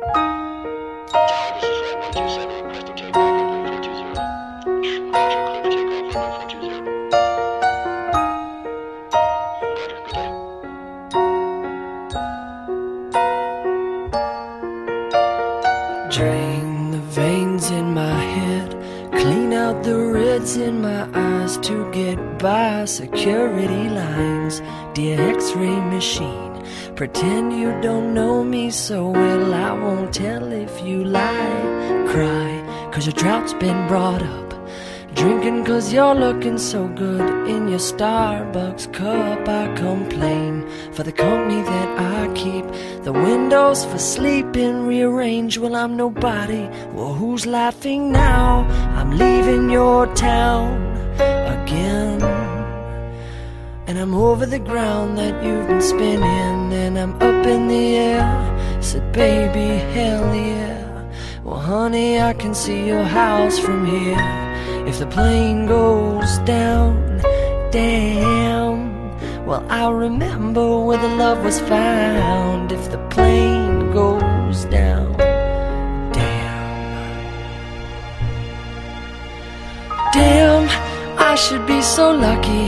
Drain the veins in my head, clean out the reds in my eyes to get by security lines. Dear X ray machine, pretend you don't know me so well. I won't tell if you lie. Cry, cause your drought's been brought up. Drinking cause you're looking so good in your Starbucks cup. I complain for the company that I keep. The windows for sleeping rearrange. Well, I'm nobody. Well, who's laughing now? I'm leaving your town again. And I'm over the ground that you've been spinning. And I'm up in the air. Said, baby, hell yeah. Well, honey, I can see your house from here. If the plane goes down, damn. Well, I'll remember where the love was found. If the plane goes down, I should be so lucky.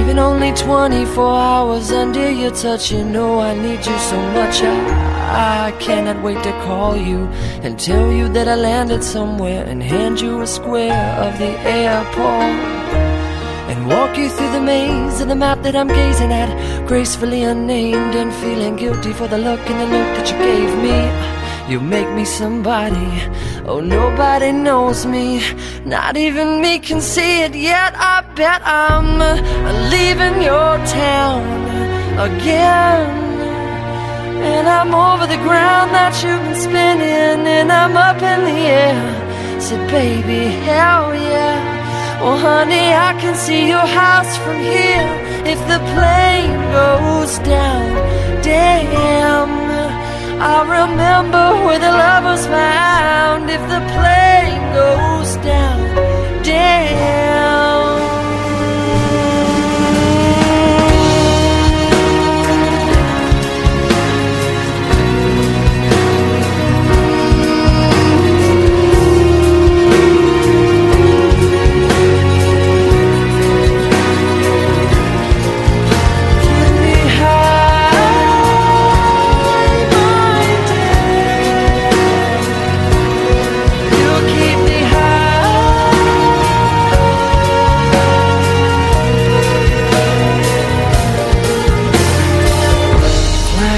Even only 24 hours under your touch, you know I need you so much. I, I cannot wait to call you and tell you that I landed somewhere and hand you a square of the airport. And walk you through the maze of the map that I'm gazing at, gracefully unnamed and feeling guilty for the look in the look that you gave me. You make me somebody. Oh, nobody knows me. Not even me can see it yet. I bet I'm leaving your town again. And I'm over the ground that you've been spinning. And I'm up in the air. Said, baby, hell yeah. Well, honey, I can see your house from here. If the plane goes down, damn. I remember where the love was found if the plane goes down. Damn.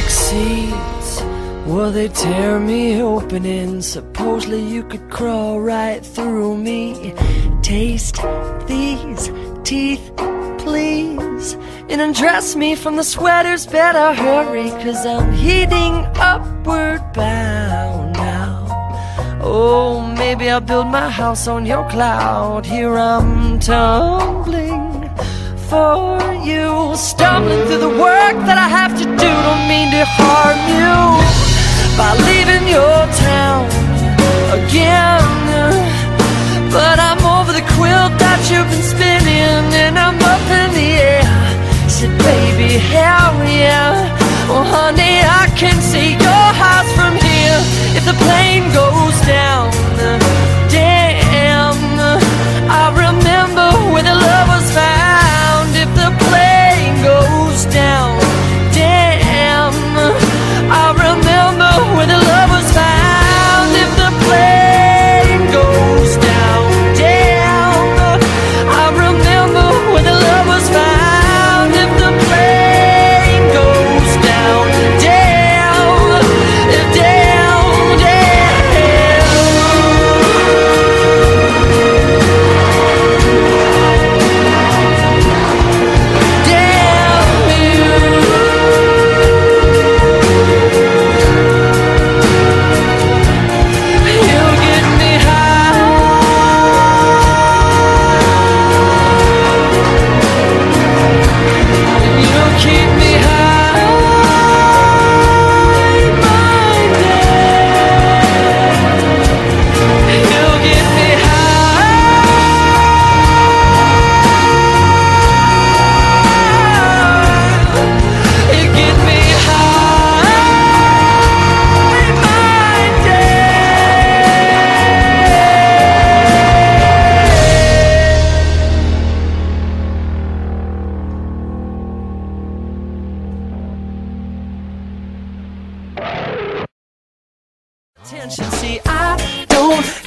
Flax seeds, well they tear me open and supposedly you could crawl right through me. Taste these teeth, please, and undress me from the sweaters. Better hurry, cause I'm heading upward bound now. Oh, maybe I'll build my house on your cloud. Here I'm tumbling for you, stumbling through the work that I have to do. Don't mean to harm you by leaving your town again. But I'm over the quilt that you've been spinning, and I'm up in the air. Said, baby, hell yeah. Well, honey, I can see your house from here. If the plane goes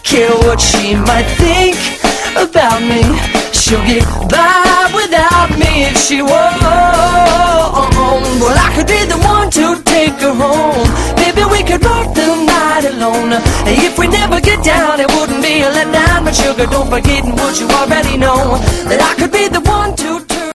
care what she might think about me. She'll get by without me if she won't. Well, I could be the one to take her home. Maybe we could rock the night alone. If we never get down, it wouldn't be a letdown. But sugar, don't forget what you already know that I could be the